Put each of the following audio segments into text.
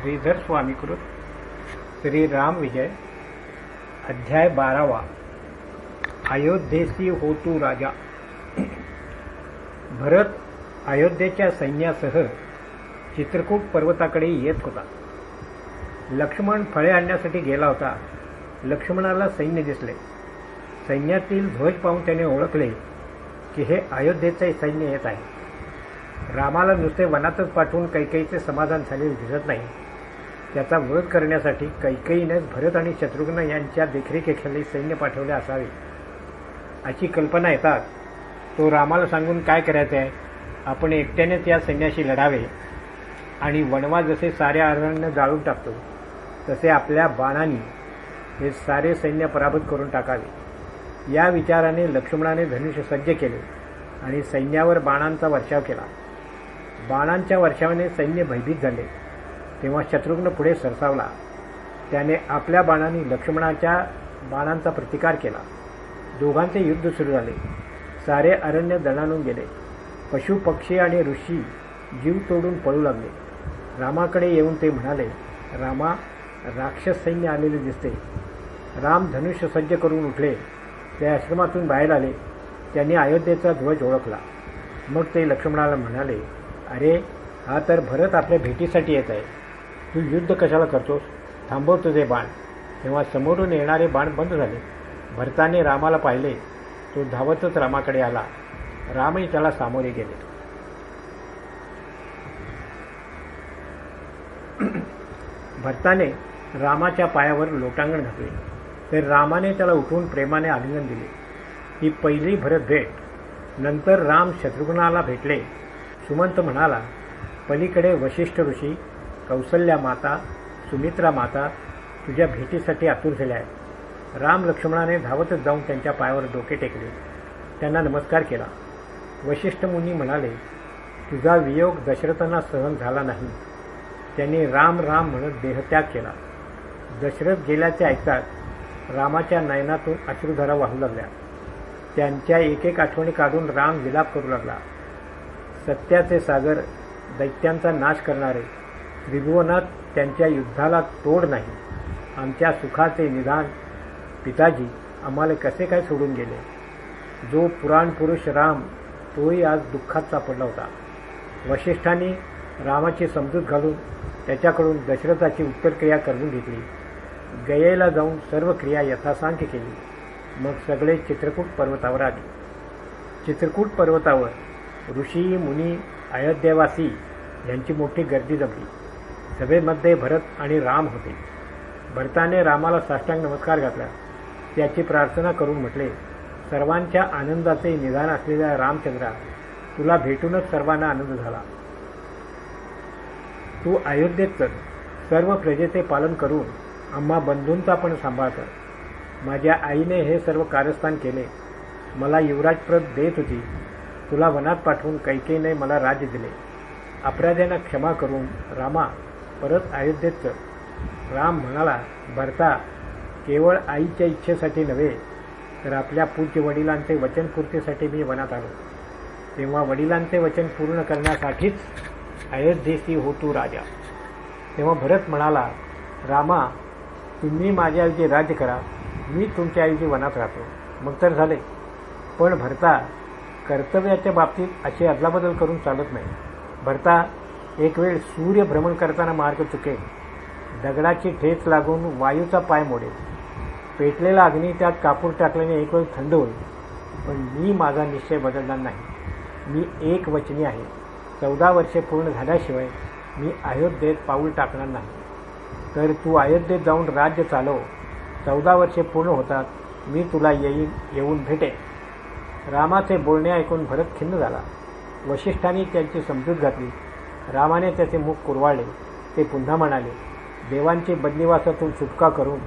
श्रीधर स्वामीकृत श्री राम विजय अध्याय बारावा अयोध्येसी होतू राजा. भरत अयोध्येच्या सैन्यासह चित्रकूट पर्वताकडे येत होता. लक्ष्मण फळे आणण्यासाठी गेला होता. लक्ष्मणाला सैन्य दिसले. सैन्यातील ध्वज पाहून त्याने ओळखले की हे अयोध्येचे सैन्य येत आहे. रामाला नुसते वनातच पाठवून काही काहीचे समाधान झालेले दिसत नाही. त्याचा वध करण्यासाठी कैकेयीनेच भरत आणि शत्रुघ्न यांच्या देखरेखीखाली सैन्य पाठवले असावे. अशी कल्पना येतात. तो रामाला सांगून काय करायचे आहे? आपण एकट्यानेच या सैन्याशी लढावे आणि वणवा जसे सारे अरण्य जाळून टाकतो तसे आपल्या बाणांनी हे सारे सैन्य पराभूत करून टाकावे. या विचाराने लक्ष्मणाने धनुष्य सज्ज केले आणि सैन्यावर बाणांचा वर्षाव केला. बाणांच्या वर्षावाने सैन्य भयभीत झाले. तेव्हा शत्रुघ्न पुढे सरसावला. त्याने आपल्या बाणांनी लक्ष्मणाच्या बाणांचा प्रतिकार केला. दोघांचे युद्ध सुरू झाले. सारे अरण्य दणानून गेले. पशु पक्षी आणि ऋषी जीव तोडून पळू लागले. रामाकडे येऊन ते म्हणाले रामा राक्षस सैन्य आलेले दिसते. राम धनुष्य सज्ज करून उठले. ते आश्रमातून बाहेर आले. त्यांनी अयोध्येचा ध्वज ओळखला. मग ते लक्ष्मणाला म्हणाले अरे हा तर भरत आपल्या भेटीसाठी येत आहे. तू युद्ध कशाला करतोस? थांबव तुझे बाण. तेव्हा समोरून येणारे बाण बंद झाले. भरताने रामाला पाहिले. तो धावतच रामाकडे आला. रामही त्याला सामोरे गेले. भरताने रामाच्या पायावर लोटांगण घातले. तर रामाने त्याला उठवून प्रेमाने आलिंगन दिले. ही पहिली भरत भेट. नंतर राम शत्रुघ्नाला भेटले. सुमंत म्हणाला पलीकडे वशिष्ठ ऋषी कौसल्या माता सुमित्रा माता तुझ्या भेटीसाठी आतुर झाल्या आहेत. राम लक्ष्मणाने धावतच जाऊन त्यांच्या पायावर डोके टेकले. त्यांना नमस्कार केला. वशिष्ठ मुनी म्हणाले तुझा वियोग दशरथांना सहन झाला नाही. त्यांनी राम राम म्हणत देहत्याग केला. दशरथ गेल्याचे ऐकताच रामाच्या नयनातून अश्रुधारा वाहू लागल्या. त्यांच्या एक एक आठवणी काढून राम विलाप करू लागला. सत्याचे सागर दैत्यांचा नाश करणारे त्रिभुवनात त्यांच्या युद्धाला तोड नाही. आमच्या सुखाचे निदान. पिताजी आम्हाला कसे काय सोडून गेले? जो पुराण पुरुष राम तोही आज दुःखात सापडला होता. वशिष्ठांनी रामाची समजूत घालून त्याच्याकडून दशरथाची उत्तरक्रिया करून घेतली. गयेला जाऊन सर्व क्रिया यथासांख्य केली. मग सगळे चित्रकूट पर्वतावर आले. चित्रकूट पर्वतावर ऋषी मुनी अयोध्यवासी यांची मोठी गर्दी जमली. सभेमध्ये भरत आणि राम होते. भरताने रामाला साष्टांग नमस्कार घातला. त्याची प्रार्थना करून म्हटले सर्वांच्या आनंदाचे निदान असलेल्या रामचंद्रा तुला भेटूनच सर्वांना आनंद झाला. तू अयोध्येत कर सर्व प्रजेचे पालन करून आम्हा बंधूंचा पण सांभाळ कर. माझ्या आईने हे सर्व कार्यस्थान केले. मला युवराजप्रत देत होती. तुला वनात पाठवून कैकेने मला राज्य दिले. अपराध्यांना क्षमा करून रामा परत अयोध्येत कर. राम म्हणाला भरता केवळ आईच्या इच्छेसाठी नव्हे तर आपल्या पूज्य वडिलांचे वचनपूर्तीसाठी मी वनात आलो. तेव्हा वडिलांचे वचन पूर्ण करण्यासाठीच अयोध्येशी होतो राजा. तेव्हा भरत म्हणाला रामा तुम्ही माझ्याऐवजी राज्य करा मी तुमच्या आईजी वनात राहतो. मग तर झाले. पण भरता कर्तव्याच्या बाबतीत अशी अदलाबदल करून चालत नाही. भरता एक वेळ सूर्य भ्रमण करताना मार्ग चुकेल. दगडाची ठेच लागून वायूचा पाय मोडेल. पेटलेला अग्नी त्यात कापूर टाकल्याने एक वेळ थंड होईल. पण मी माझा निश्चय बदलणार नाही. मी एक वचनी आहे. चौदा वर्षे पूर्ण झाल्याशिवाय मी अयोध्येत पाऊल टाकणार नाही. तर तू अयोध्येत जाऊन राज्य चालव. चौदा वर्षे पूर्ण होतात. मी तुला येईन येऊन भेटेन. रामाचे बोलणे ऐकून भरत खिन्न झाला. वशिष्ठांनी त्यांची समजूत घातली. रामाने त्याचे मुख कुरवाळले ते पुन्हा म्हणाले देवांची बदनिवासातून सुटका करून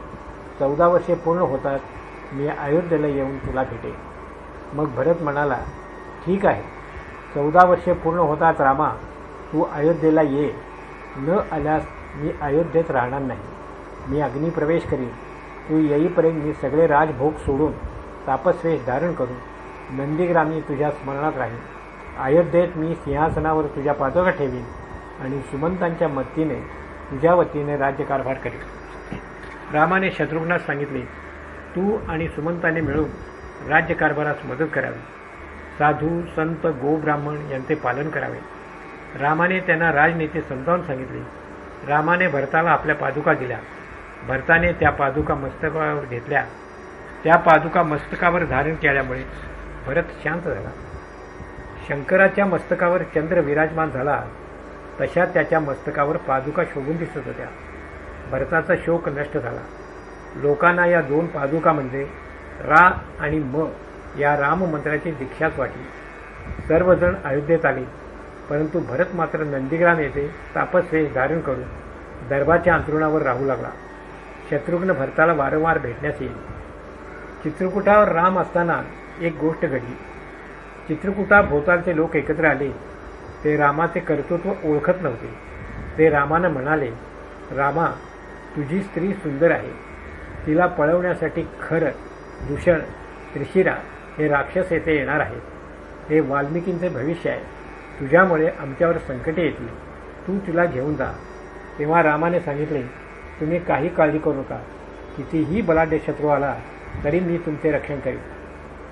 चौदा वर्षे पूर्ण होतात मी अयोध्येला येऊन तुला भेटे मग भरत म्हणाला ठीक आहे. चौदा वर्षे पूर्ण होतात रामा. तू अयोध्येला ये. न आल्यास मी अयोध्येत राहणार नाही. मी अग्निप्रवेश करीन. तू येईपर्यंत मी सगळे राजभोग सोडून तापस्वेश धारण करून नंदीग्रामी तुझ्या स्मरणात राहीन. अयोध्येत मी सिंहासनावर तुझ्या पादोका ठेवीन आणि सुमंतांच्या मदतीने तुझ्या वतीने राज्यकारभार करीन. रामाने शत्रुघ्नास सांगितले तू आणि सुमंताने मिळून राज्यकारभारास मदत करावी. साधू संत गोब्राह्मण यांचे पालन करावे. रामाने त्यांना राजनेते समजावून सांगितले. रामाने भरताला आपल्या पादुका दिल्या. भरताने त्या पादुका मस्तकावर घेतल्या. त्या पादुका मस्तकावर धारण केल्यामुळे भरत शांत झाला. शंकराच्या मस्तकावर चंद्र विराजमान झाला. तशा त्याच्या मस्तकावर पादुका शोभून दिसत होत्या. भरताचा शोक नष्ट झाला. लोकांना या दोन पादुका म्हणजे रा आणि म या राम मंत्राची दीक्षाच वाटली. सर्वजण अयोध्येत आले. परंतु भरत मात्र नंदीग्राम येथे तापस्वे धारण करून दर्भाच्या अंतरुणावर राहू लागला. शत्रुघ्न भरताला वारंवार भेटण्यास येईल. चित्रकुटावर राम असताना एक गोष्ट घडली. चित्रकूटा भोवतालचे लोक एकत्र आले. ते रामाचे कर्तृत्व ओळखत नव्हते. ते रामानं म्हणाले रामा तुझी स्त्री सुंदर आहे. तिला पळवण्यासाठी खर दूषण त्रिशिरा हे राक्षस येथे येणार आहेत. हे वाल्मिकींचे भविष्य आहे. तुझ्यामुळे आमच्यावर संकटे येतील. तू तिला घेऊन जा. तेव्हा रामाने सांगितले तुम्ही काही काळजी करू नका. कितीही बलाढ्य शत्रू आला तरी मी तुमचे रक्षण करीन.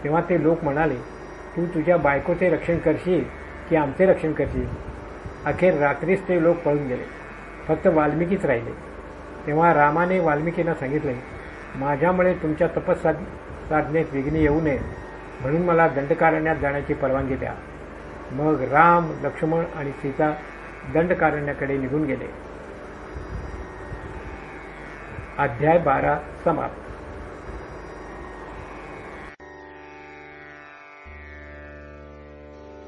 तेव्हा ते लोक म्हणाले तू तुझ्या बायकोचे रक्षण करशील की आमचे रक्षण करशील? अखेर रात्रीच ते लोक पळून गेले. फक्त वाल्मिकीच राहिले. तेव्हा रामाने वाल्मिकींना सांगितले माझ्यामुळे तुमच्या तपस्साध साधनेत विघ्न येऊ नये. म्हणून मला दंडकारण्यात जाण्याची परवानगी द्या. मग राम लक्ष्मण आणि सीता दंडकारण्याकडे निघून गेले. अध्याय बारा समाप्त.